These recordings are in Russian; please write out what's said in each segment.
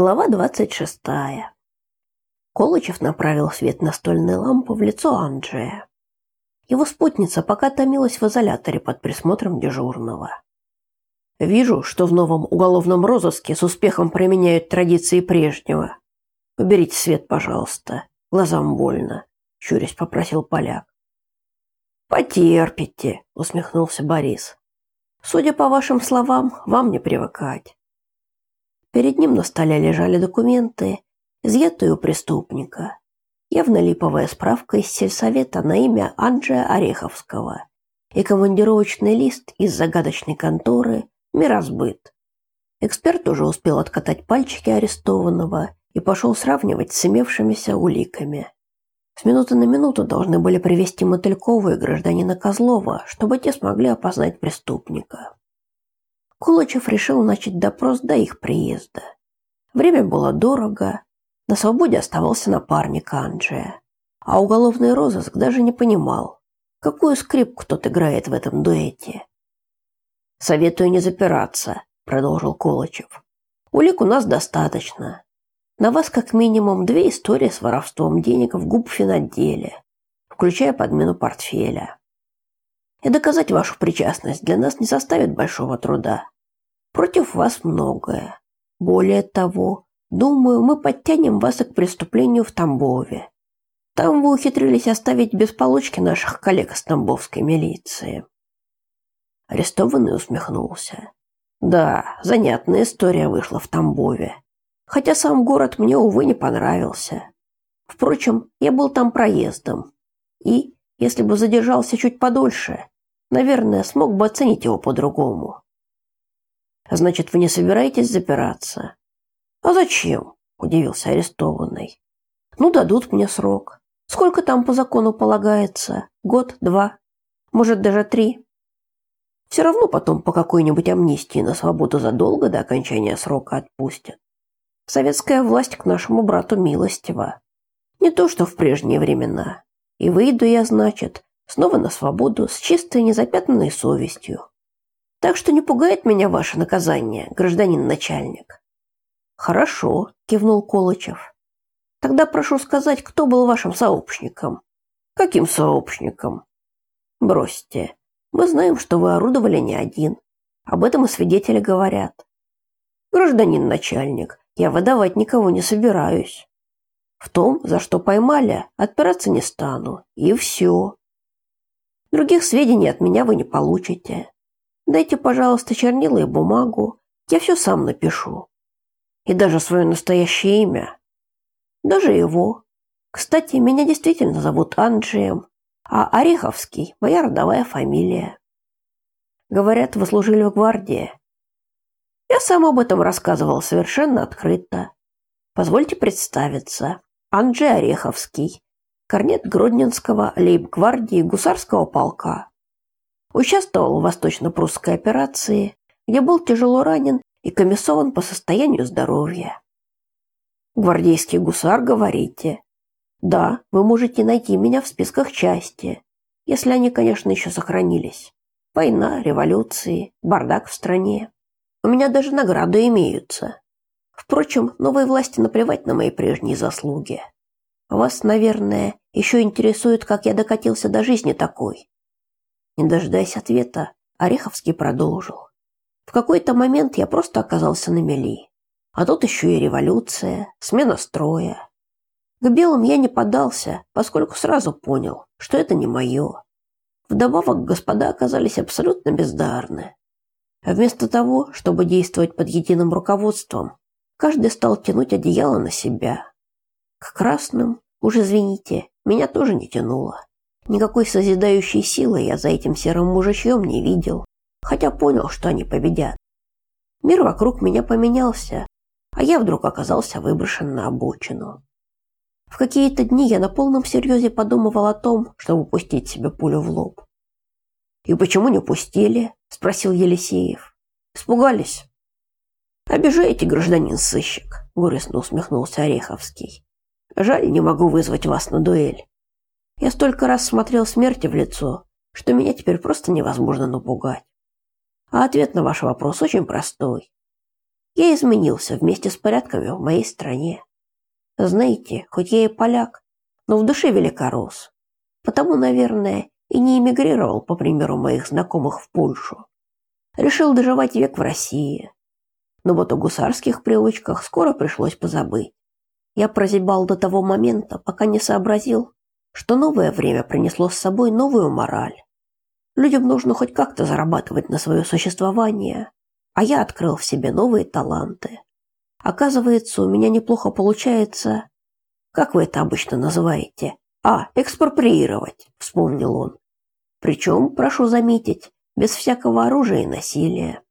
Глава двадцать шестая. Колычев направил свет настольной лампы в лицо Анджея. Его спутница пока томилась в изоляторе под присмотром дежурного. Вижу, что в новом уголовном розыске с успехом применяют традиции прежнего. Уберите свет, пожалуйста. Глазам больно, щурясь попросил поляк. Потерпите, усмехнулся Борис. Судя по вашим словам, вам не привыкать. Перед ним на столе лежали документы, изъятые у преступника. Явно липовая справка из сельсовета на имя Анджея Ореховского и командировочный лист из загадочной конторы «Миросбыт». Эксперт уже успел откатать пальчики арестованного и пошел сравнивать с имевшимися уликами. С минуты на минуту должны были привести Мотылькова и гражданина Козлова, чтобы те смогли опознать преступника. Кулачев решил начать допрос до их приезда. Время было дорого, на свободе оставался напарник Анджия, а уголовный розыск даже не понимал, какую скрипку тот играет в этом дуэте. «Советую не запираться», — продолжил Колычев. «Улик у нас достаточно. На вас как минимум две истории с воровством денег в губфинотделе, включая подмену портфеля. И доказать вашу причастность для нас не составит большого труда. Против вас многое. Более того, думаю, мы подтянем вас к преступлению в Тамбове. Там вы ухитрились оставить без получки наших коллег из тамбовской милиции. Арестованный усмехнулся. Да, занятная история вышла в Тамбове. Хотя сам город мне, увы, не понравился. Впрочем, я был там проездом. И, если бы задержался чуть подольше, наверное, смог бы оценить его по-другому. Значит, вы не собираетесь запираться? А зачем? удивился арестованный. Ну дадут мне срок. Сколько там по закону полагается? Год, два, может даже три. Все равно потом по какой-нибудь амнистии на свободу задолго до окончания срока отпустят. Советская власть к нашему брату милостива. Не то, что в прежние времена. И выйду я, значит, снова на свободу с чистой незапятнанной совестью. Так что не пугает меня ваше наказание, гражданин начальник. Хорошо, кивнул Колычев. Тогда прошу сказать, кто был вашим сообщником? Каким сообщником? Бросьте. Мы знаем, что вы орудовали не один. Об этом и свидетели говорят. Гражданин начальник, я выдавать никого не собираюсь. В том, за что поймали, отпираться не стану. И все. Других сведений от меня вы не получите. Дайте, пожалуйста, чернила и бумагу. Я все сам напишу. И даже свое настоящее имя. Даже его. Кстати, меня действительно зовут Анджием, а Ореховский – моя родовая фамилия. Говорят, вы служили в гвардии. Я сам об этом рассказывал совершенно открыто. Позвольте представиться. Анджей Ореховский, корнет Гродненского лейб-гвардии гусарского полка. Участвовал в восточно-прусской операции, где был тяжело ранен и комиссован по состоянию здоровья. Гвардейский гусар, говорите? Да, вы можете найти меня в списках части, если они, конечно, еще сохранились. Война, революции, бардак в стране. У меня даже награды имеются. Впрочем, новой власти наплевать на мои прежние заслуги. Вас, наверное, еще интересует, как я докатился до жизни такой. Не дожидаясь ответа, Ореховский продолжил. В какой-то момент я просто оказался на мели. А тут еще и революция, смена строя. К белым я не поддался, поскольку сразу понял, что это не мое. Вдобавок господа оказались абсолютно бездарны. А вместо того, чтобы действовать под единым руководством, каждый стал тянуть одеяло на себя. К красным, уж извините, меня тоже не тянуло. Никакой созидающей силы я за этим серым мужичьем не видел, хотя понял, что они победят. Мир вокруг меня поменялся, а я вдруг оказался выброшен на обочину. В какие-то дни я на полном серьезе подумывал о том, чтобы пустить себе пулю в лоб. «И почему не пустили?» – спросил Елисеев. «Испугались?» «Обижаете, гражданин сыщик», – горестно усмехнулся Ореховский. «Жаль, не могу вызвать вас на дуэль. Я столько раз смотрел смерти в лицо, что меня теперь просто невозможно напугать. А ответ на ваш вопрос очень простой. Я изменился вместе с порядками в моей стране. Знаете, хоть я и поляк, но в душе великорос. Потому, наверное, и не эмигрировал, по примеру моих знакомых в Польшу. Решил доживать век в России. Но вот о гусарских привычках скоро пришлось позабыть. Я прозябал до того момента, пока не сообразил, что новое время принесло с собой новую мораль. Людям нужно хоть как-то зарабатывать на свое существование, а я открыл в себе новые таланты. Оказывается, у меня неплохо получается, как вы это обычно называете? А, экспроприировать, вспомнил он. Причем, прошу заметить, без всякого оружия и насилия.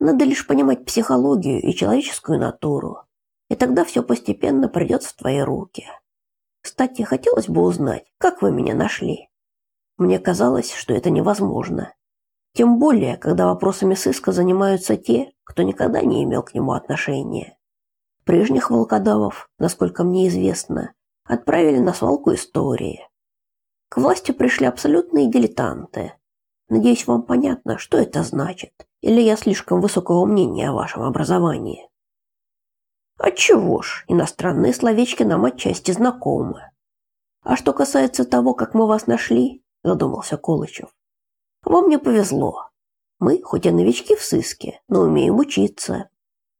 Надо лишь понимать психологию и человеческую натуру, и тогда все постепенно придет в твои руки. Кстати, хотелось бы узнать, как вы меня нашли. Мне казалось, что это невозможно. Тем более, когда вопросами сыска занимаются те, кто никогда не имел к нему отношения. Прежних волкодавов, насколько мне известно, отправили на свалку истории. К власти пришли абсолютные дилетанты. Надеюсь, вам понятно, что это значит, или я слишком высокого мнения о вашем образовании. Отчего ж, иностранные словечки нам отчасти знакомы. А что касается того, как мы вас нашли, задумался Колычев. Вам не повезло. Мы, хоть и новички в сыске, но умеем учиться.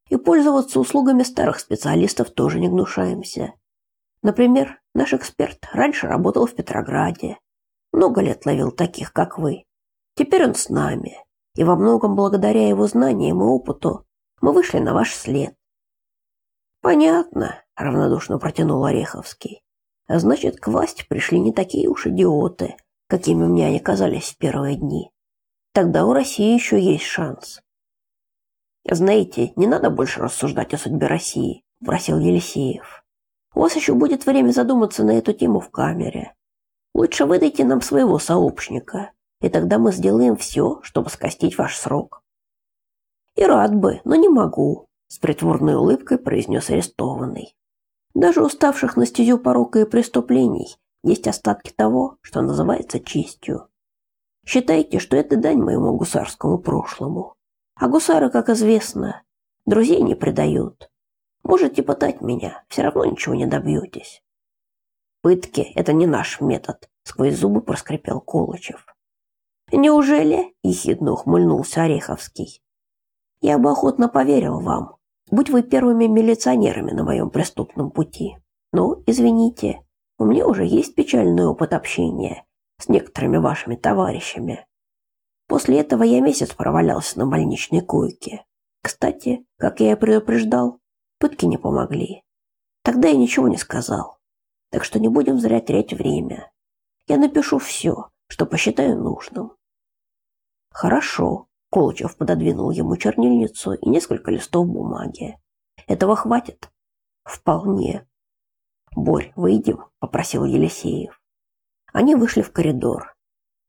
И пользоваться услугами старых специалистов тоже не гнушаемся. Например, наш эксперт раньше работал в Петрограде. Много лет ловил таких, как вы. Теперь он с нами. И во многом благодаря его знаниям и опыту мы вышли на ваш след. Понятно, равнодушно протянул Ореховский. А значит, к власти пришли не такие уж идиоты, какими мне они казались в первые дни. Тогда у России еще есть шанс. Знаете, не надо больше рассуждать о судьбе России, просил Елисеев. У вас еще будет время задуматься на эту тему в камере. Лучше выдайте нам своего сообщника, и тогда мы сделаем все, чтобы скостить ваш срок. И рад бы, но не могу, с притворной улыбкой произнес арестованный. Даже уставших на стезю порока и преступлений есть остатки того, что называется честью. Считайте, что это дань моему гусарскому прошлому. А гусары, как известно, друзей не предают. Можете пытать меня, все равно ничего не добьетесь. Пытки – это не наш метод, сквозь зубы проскрипел Колычев. Неужели? ехидно ухмыльнулся Ореховский. Я бы охотно поверил вам, будь вы первыми милиционерами на моем преступном пути. Но, извините, у меня уже есть печальный опыт общения с некоторыми вашими товарищами. После этого я месяц провалялся на больничной койке. Кстати, как я и предупреждал, пытки не помогли. Тогда я ничего не сказал. Так что не будем зря терять время. Я напишу все, что посчитаю нужным. Хорошо. Колычев пододвинул ему чернильницу и несколько листов бумаги. Этого хватит? Вполне. Борь, выйдем, попросил Елисеев. Они вышли в коридор.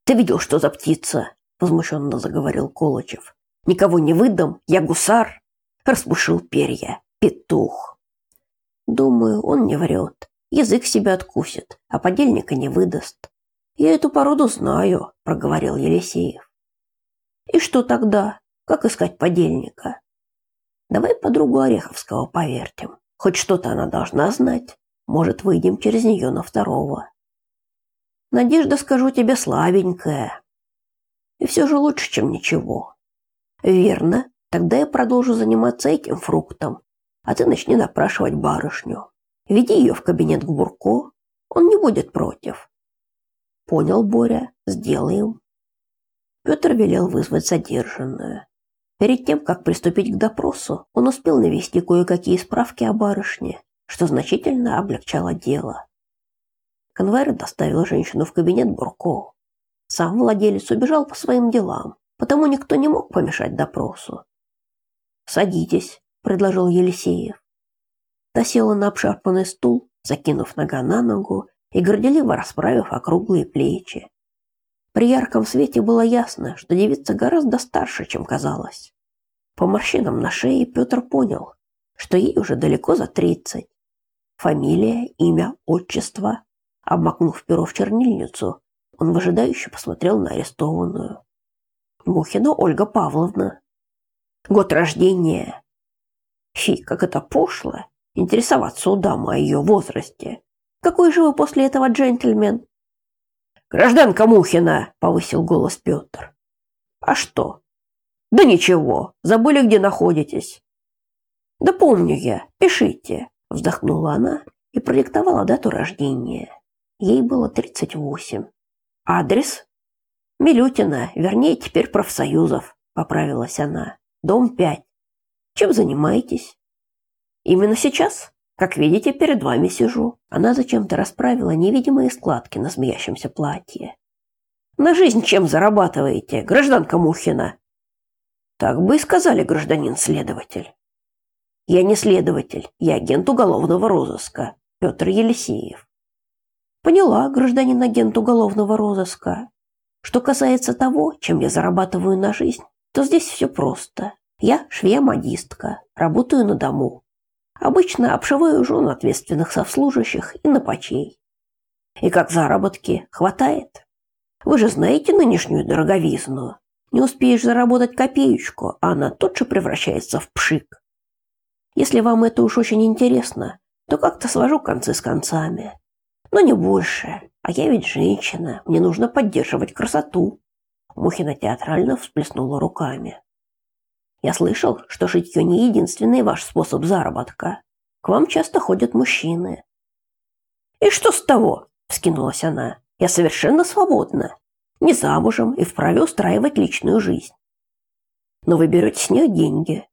Ты видел, что за птица? возмущенно заговорил Колычев. Никого не выдам, я гусар. Распушил перья. Петух. Думаю, он не врет. Язык себя откусит, а подельника не выдаст. Я эту породу знаю, проговорил Елисеев. И что тогда? Как искать подельника? Давай подругу Ореховского повертим. Хоть что-то она должна знать. Может, выйдем через нее на второго. Надежда, скажу тебе, слабенькая. И все же лучше, чем ничего. Верно. Тогда я продолжу заниматься этим фруктом, а ты начни допрашивать барышню. Веди ее в кабинет к Бурко, он не будет против. Понял, Боря, сделаем. Петр велел вызвать задержанную. Перед тем, как приступить к допросу, он успел навести кое-какие справки о барышне что значительно облегчало дело. Конвейер доставил женщину в кабинет Бурко. Сам владелец убежал по своим делам, потому никто не мог помешать допросу. «Садитесь», — предложил Елисеев. Та села на обшарпанный стул, закинув нога на ногу и горделиво расправив округлые плечи. При ярком свете было ясно, что девица гораздо старше, чем казалось. По морщинам на шее Петр понял, что ей уже далеко за тридцать. Фамилия, имя, отчество. Обмакнув перо в чернильницу, он выжидающе посмотрел на арестованную. Мухина Ольга Павловна. Год рождения. Фи, как это пошло, интересоваться у дамы о ее возрасте. Какой же вы после этого джентльмен? Гражданка Мухина, повысил голос Петр. А что? Да ничего, забыли, где находитесь. Да помню я, пишите, вздохнула она и продиктовала дату рождения. Ей было 38. Адрес? Милютина, вернее, теперь профсоюзов, поправилась она. Дом 5. Чем занимаетесь? Именно сейчас, как видите, перед вами сижу. Она зачем-то расправила невидимые складки на смеящемся платье. На жизнь чем зарабатываете, гражданка Мухина? Так бы и сказали, гражданин следователь. Я не следователь, я агент уголовного розыска, Петр Елисеев. Поняла, гражданин агент уголовного розыска. Что касается того, чем я зарабатываю на жизнь, то здесь все просто. Я швея-модистка, работаю на дому. Обычно обшиваю жен ответственных совслужащих и напачей. И как заработки хватает. Вы же знаете нынешнюю дороговизну. Не успеешь заработать копеечку, а она тут же превращается в пшик. Если вам это уж очень интересно, то как-то свожу концы с концами. Но не больше. А я ведь женщина, мне нужно поддерживать красоту. Мухина театрально всплеснула руками. Я слышал, что шитье не единственный ваш способ заработка. К вам часто ходят мужчины. И что с того? вскинулась она. Я совершенно свободна, не замужем и вправе устраивать личную жизнь. Но вы берете с нее деньги.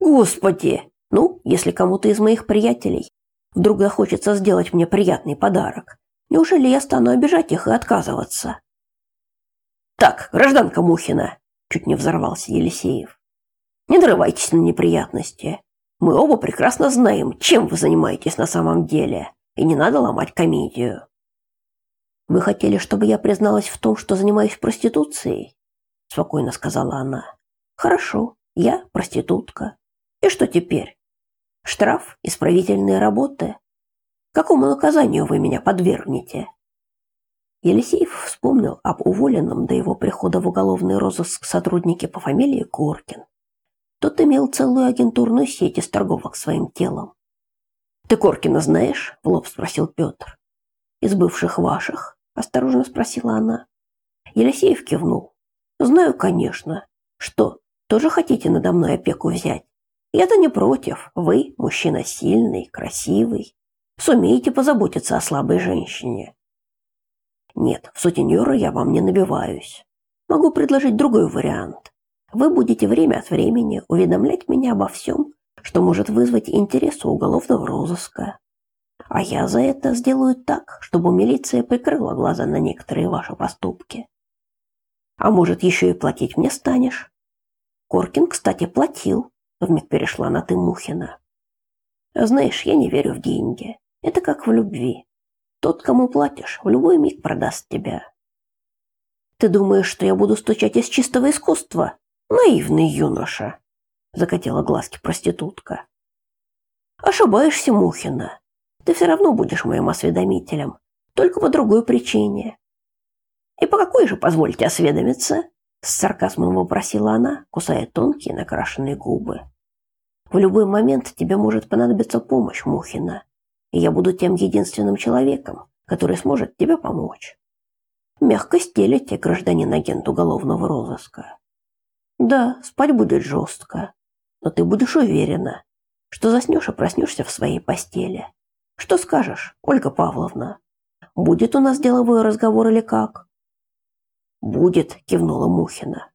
Господи, ну, если кому-то из моих приятелей вдруг захочется сделать мне приятный подарок, неужели я стану обижать их и отказываться? Так, гражданка Мухина, чуть не взорвался Елисеев. Не нарывайтесь на неприятности. Мы оба прекрасно знаем, чем вы занимаетесь на самом деле, и не надо ломать комедию. Вы хотели, чтобы я призналась в том, что занимаюсь проституцией? спокойно сказала она. Хорошо, я проститутка. И что теперь? Штраф, исправительные работы? Какому наказанию вы меня подвергнете? Елисеев вспомнил об уволенном до его прихода в уголовный розыск сотруднике по фамилии Коркин. Тот имел целую агентурную сеть из торговок своим телом. «Ты Коркина знаешь?» – в лоб спросил Петр. «Из бывших ваших?» – осторожно спросила она. Елисеев кивнул. «Знаю, конечно. Что, тоже хотите надо мной опеку взять? Я-то не против. Вы мужчина сильный, красивый. Сумеете позаботиться о слабой женщине. Нет, в сутенеры я вам не набиваюсь. Могу предложить другой вариант. Вы будете время от времени уведомлять меня обо всем, что может вызвать интерес у уголовного розыска. А я за это сделаю так, чтобы милиция прикрыла глаза на некоторые ваши поступки. А может, еще и платить мне станешь? Коркин, кстати, платил. Вмиг перешла на ты Мухина. Знаешь, я не верю в деньги. Это как в любви. Тот, кому платишь, в любой миг продаст тебя. Ты думаешь, что я буду стучать из чистого искусства? Наивный юноша, закатила глазки проститутка. Ошибаешься, Мухина. Ты все равно будешь моим осведомителем, только по другой причине. И по какой же, позвольте осведомиться? С сарказмом вопросила она, кусая тонкие накрашенные губы. В любой момент тебе может понадобиться помощь, Мухина и я буду тем единственным человеком, который сможет тебе помочь. Мягко стелите, гражданин агент уголовного розыска. Да, спать будет жестко, но ты будешь уверена, что заснешь и проснешься в своей постели. Что скажешь, Ольга Павловна? Будет у нас деловой разговор или как? Будет, кивнула Мухина.